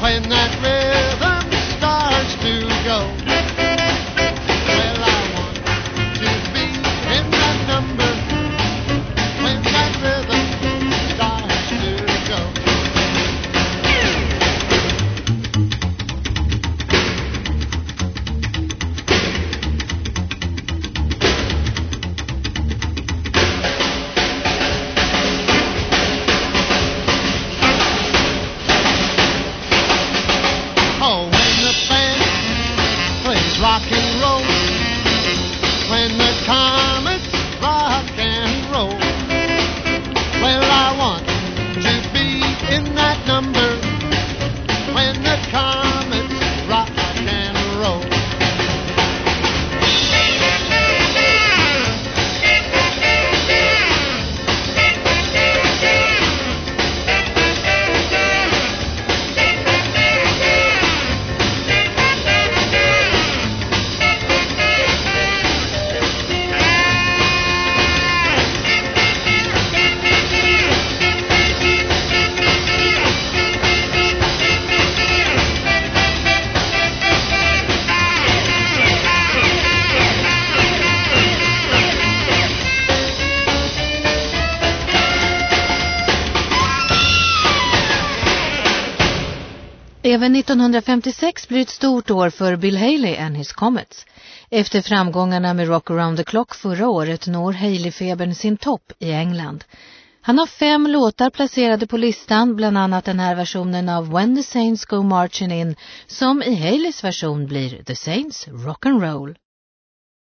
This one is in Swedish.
when that rhythm starts to go, rock and roll, when the comets rock and roll, well, I want to be in that number. When the comets rock and roll. Även 1956 blir ett stort år för Bill Haley and his Comets. Efter framgångarna med Rock around the clock förra året når Haley-febern sin topp i England. Han har fem låtar placerade på listan, bland annat den här versionen av When the Saints Go Marching In, som i Haleys version blir The Saints Rock and Roll.